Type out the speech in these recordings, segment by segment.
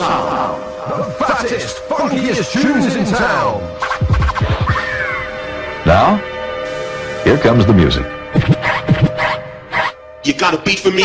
sound. The fattest, funkiest tunes in town. Now, here comes the music. You got a beat for me?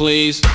Please.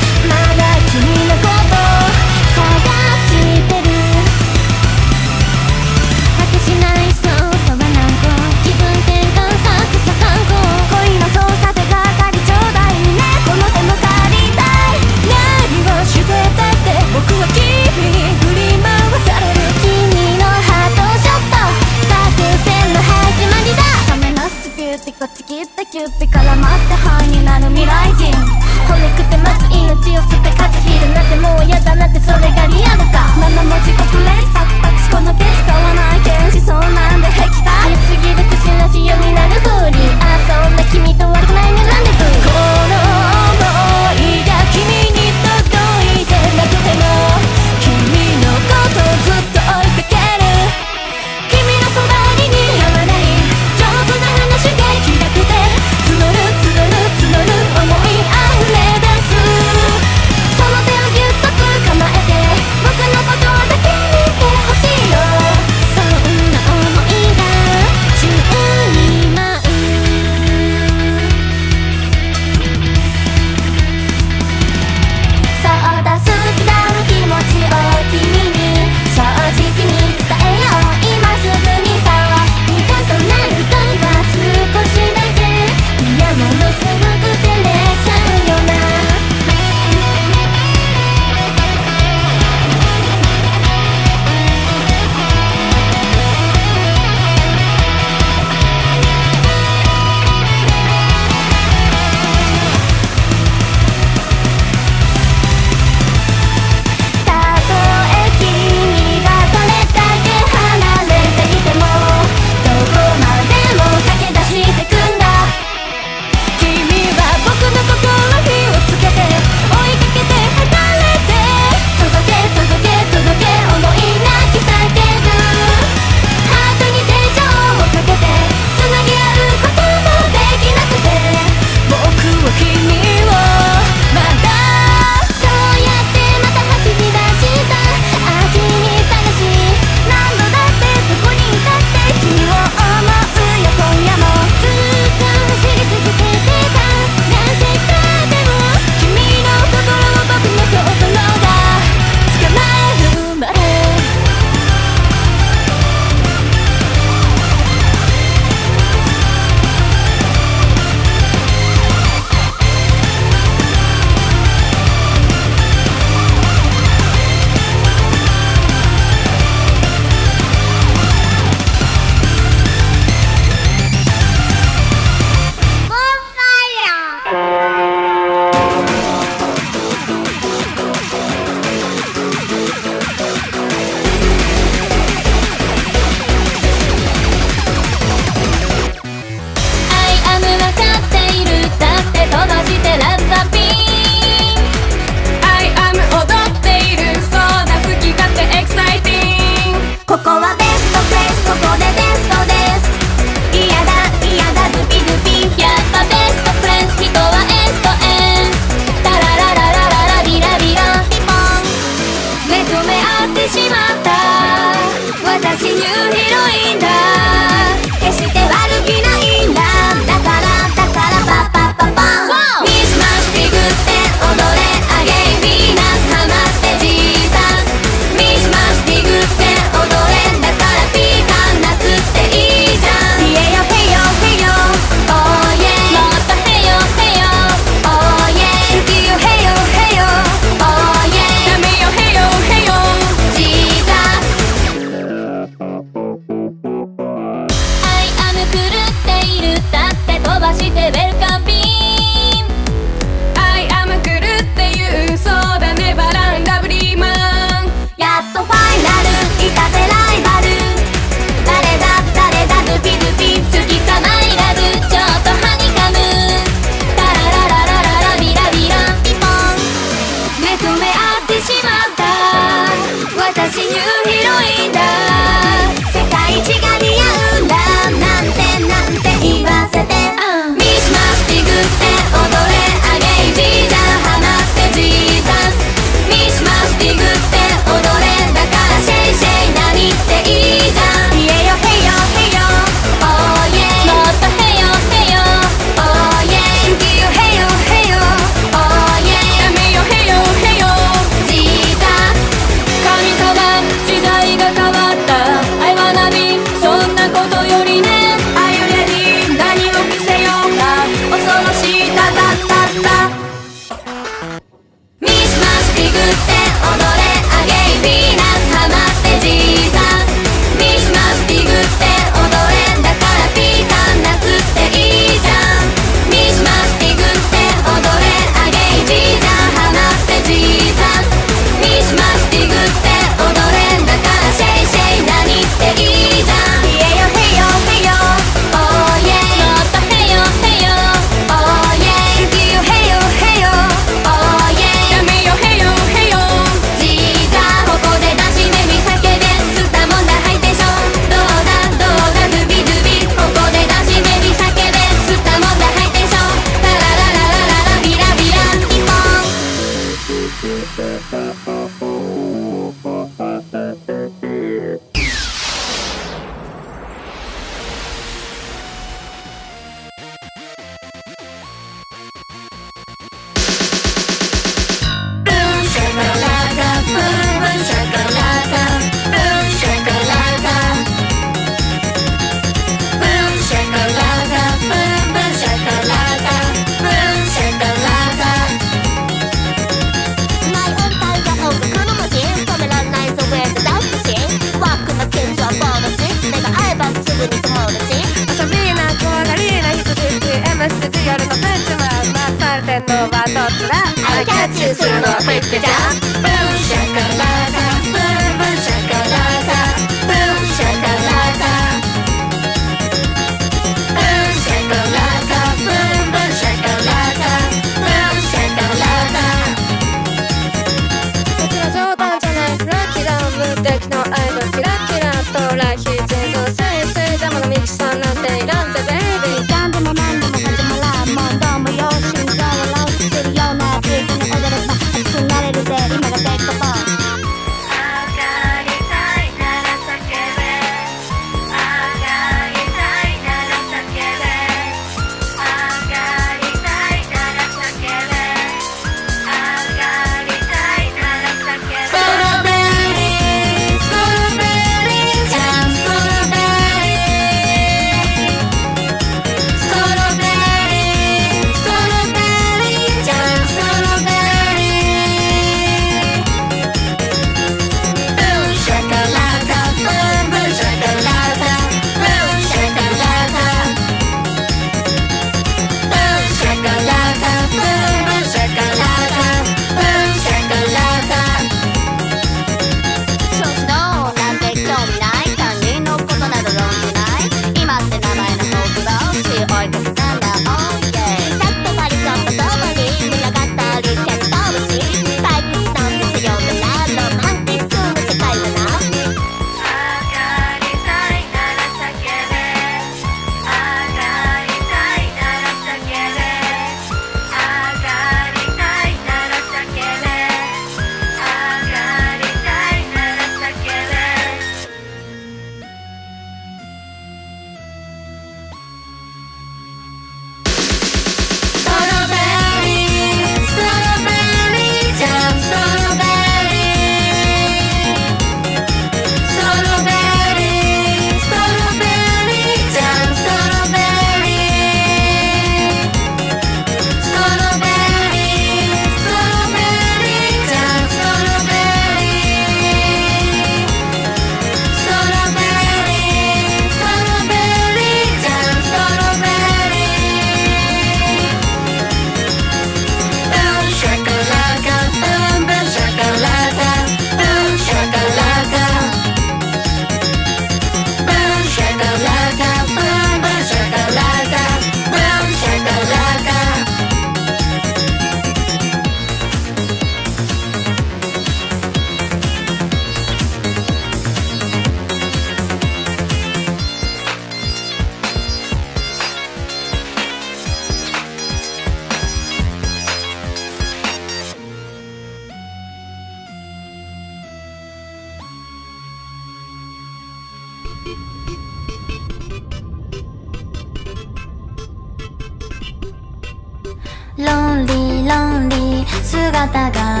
ロンリーロンリー姿が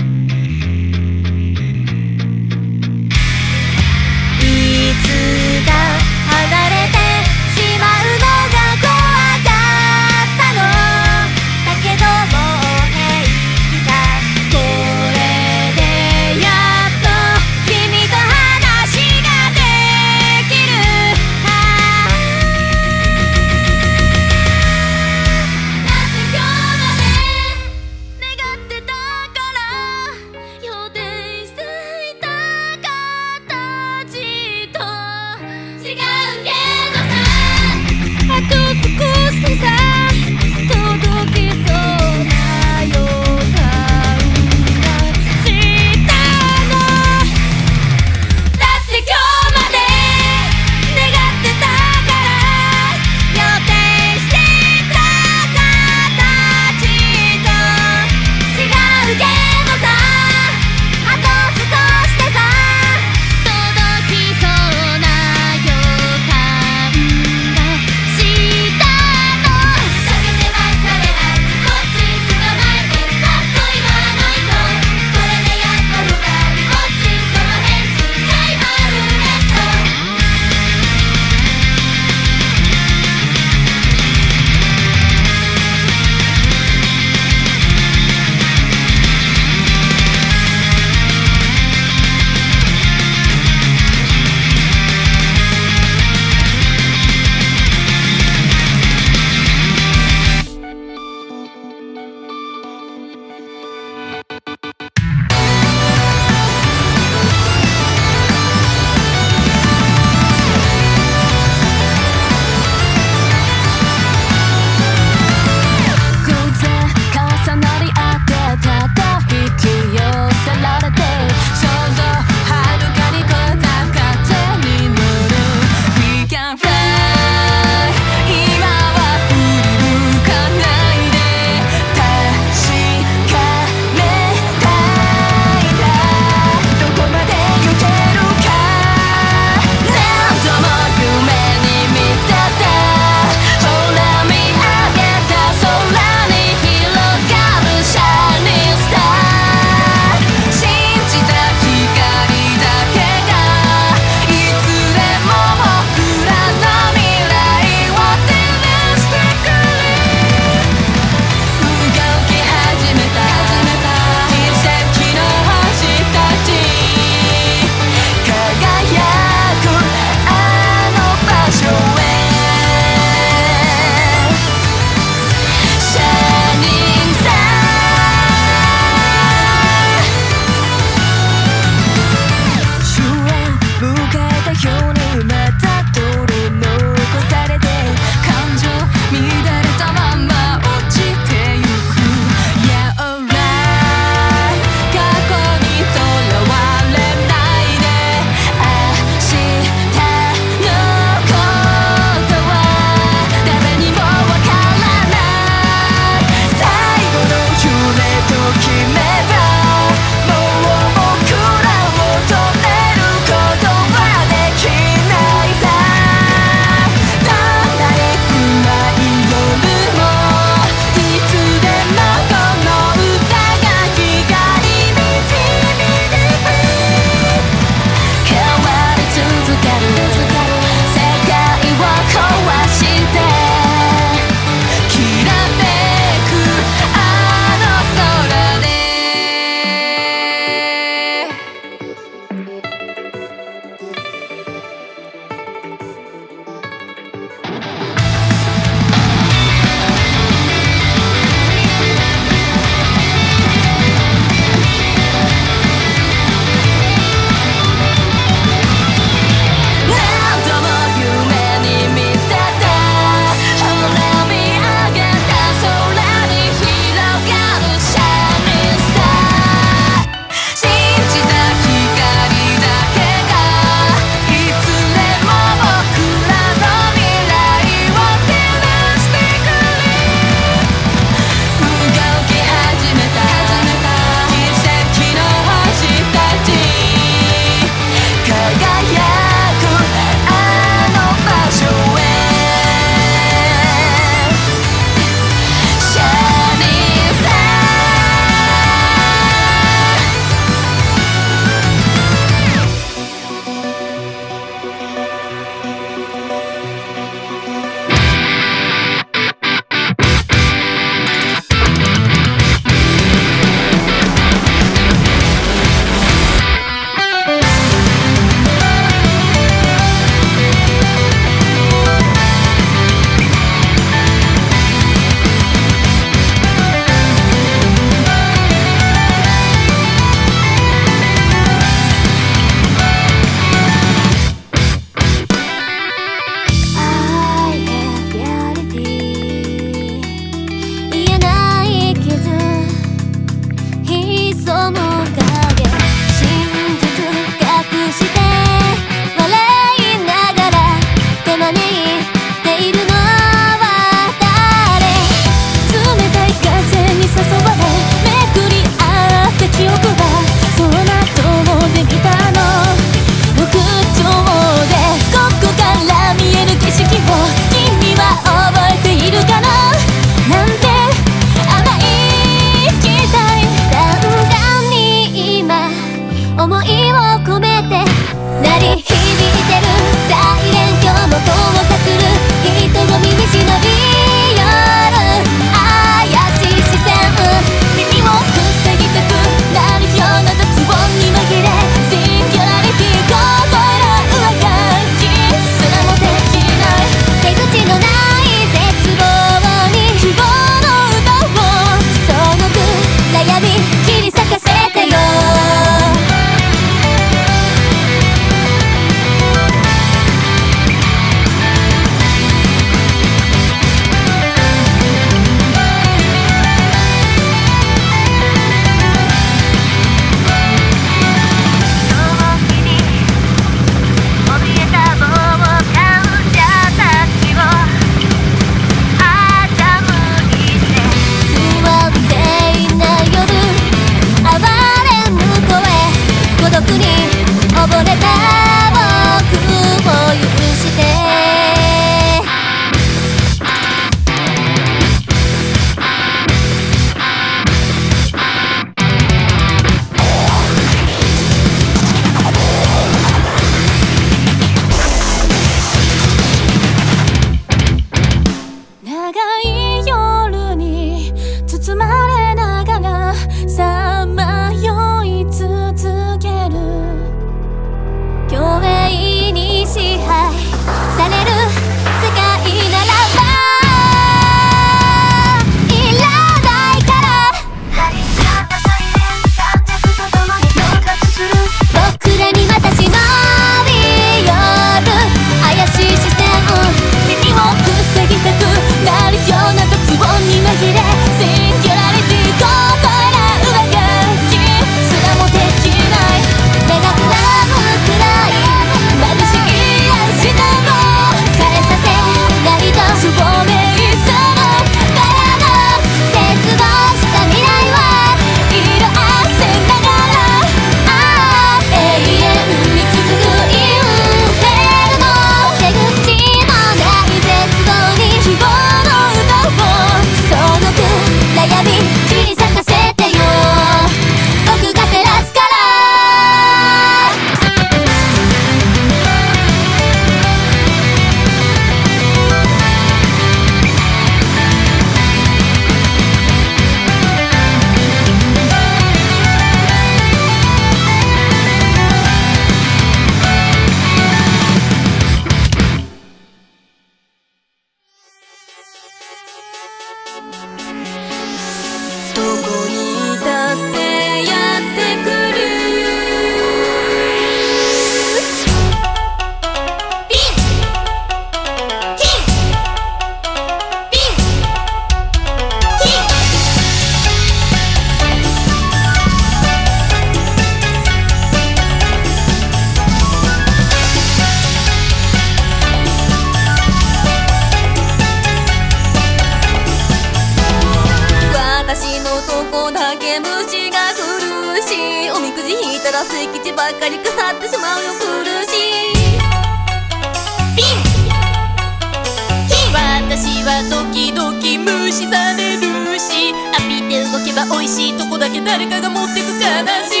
は時々無視されるし浴びて動けば美味しいとこだけ誰かが持ってく悲し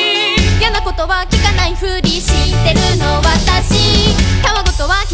い。嫌なことは聞かないふりしてるの私。たわごとは聞かない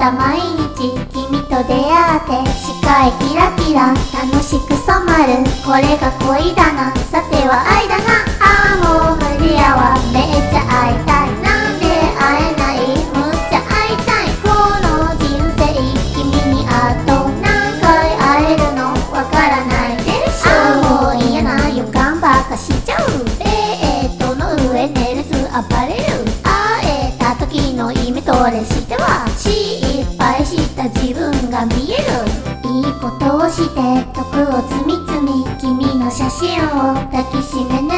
た毎日君と出会って視界キラキラ楽しく染まるこれが恋だな。さては愛だな。して徳を積み積み君の写真を抱きしめな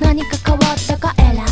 何か変わったかエラ